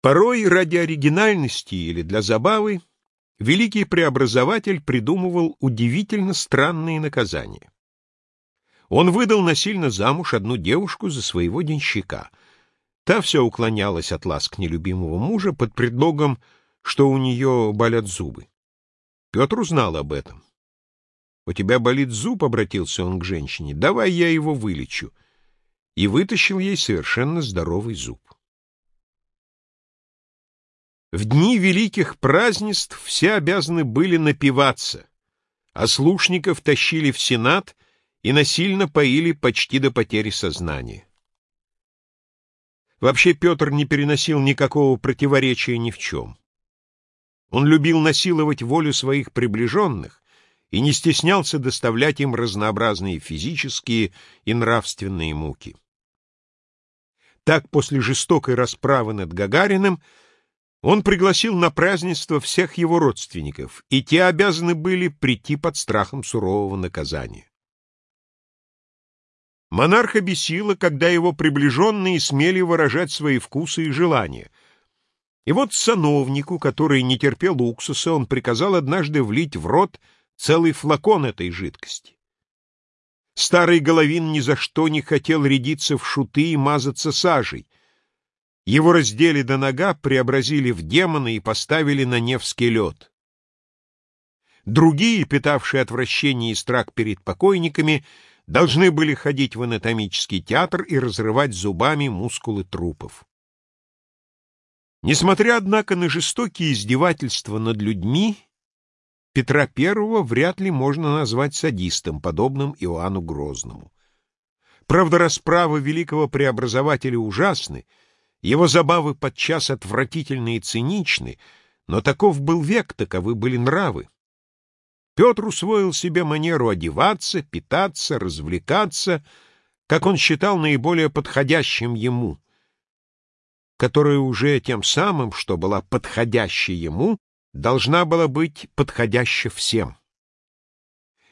Порой ради оригинальности или для забавы великий преобразователь придумывал удивительно странные наказания. Он выдал насильно замуж одну девушку за своего денщика. Та все уклонялась от ласк нелюбимого мужа под предлогом, что у нее болят зубы. Петр узнал об этом. «У тебя болит зуб», — обратился он к женщине, — «давай я его вылечу». И вытащил ей совершенно здоровый зуб. В дни великих празднеств все обязаны были напиваться, а слушников тащили в Сенат и насильно поили почти до потери сознания. Вообще Петр не переносил никакого противоречия ни в чем. Он любил насиловать волю своих приближенных и не стеснялся доставлять им разнообразные физические и нравственные муки. Так, после жестокой расправы над Гагариным, он пригласил на празднество всех его родственников, и те обязаны были прийти под страхом сурового наказания. Монарха бесило, когда его приближенные смели выражать свои вкусы и желания. И вот сановнику, который не терпел уксуса, он приказал однажды влить в рот целый флакон этой жидкости. Старый Головин ни за что не хотел рядиться в шуты и мазаться сажей — его раздели до нога, преобразили в демона и поставили на Невский лед. Другие, питавшие отвращение и страх перед покойниками, должны были ходить в анатомический театр и разрывать зубами мускулы трупов. Несмотря, однако, на жестокие издевательства над людьми, Петра I вряд ли можно назвать садистом, подобным Иоанну Грозному. Правда, расправы великого преобразователя ужасны — его забавы подчас отвратительны и циничны, но таков был век, таковы были нравы. Петр усвоил себе манеру одеваться, питаться, развлекаться, как он считал наиболее подходящим ему, которая уже тем самым, что была подходящей ему, должна была быть подходяща всем.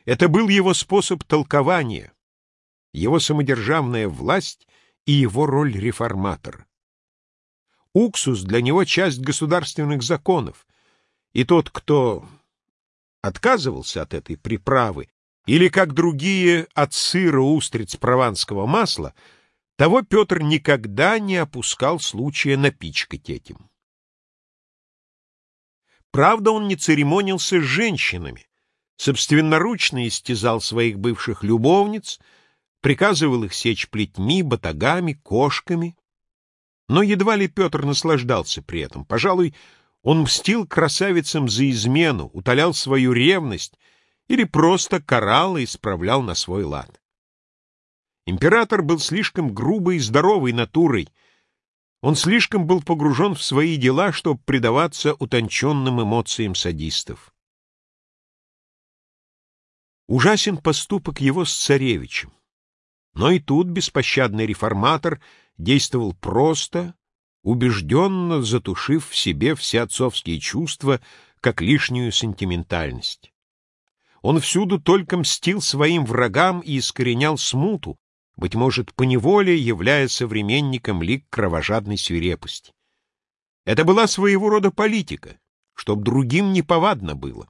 Это был его способ толкования, его самодержавная власть и его роль реформатора. Уксус для него часть государственных законов, и тот, кто отказывался от этой приправы, или, как другие, от сыра, устриц, прованского масла, того Петр никогда не опускал случая напичкать этим. Правда, он не церемонился с женщинами, собственноручно истязал своих бывших любовниц, приказывал их сечь плетьми, батагами, кошками, но едва ли Петр наслаждался при этом. Пожалуй, он мстил красавицам за измену, утолял свою ревность или просто карал и исправлял на свой лад. Император был слишком грубой и здоровой натурой, он слишком был погружен в свои дела, чтобы предаваться утонченным эмоциям садистов. Ужасен поступок его с царевичем. Но и тут беспощадный реформатор действовал просто, убежденно затушив в себе все отцовские чувства, как лишнюю сентиментальность. Он всюду только мстил своим врагам и искоренял смуту, быть может, поневоле являя современником лик кровожадной свирепости. Это была своего рода политика, чтоб другим не повадно было.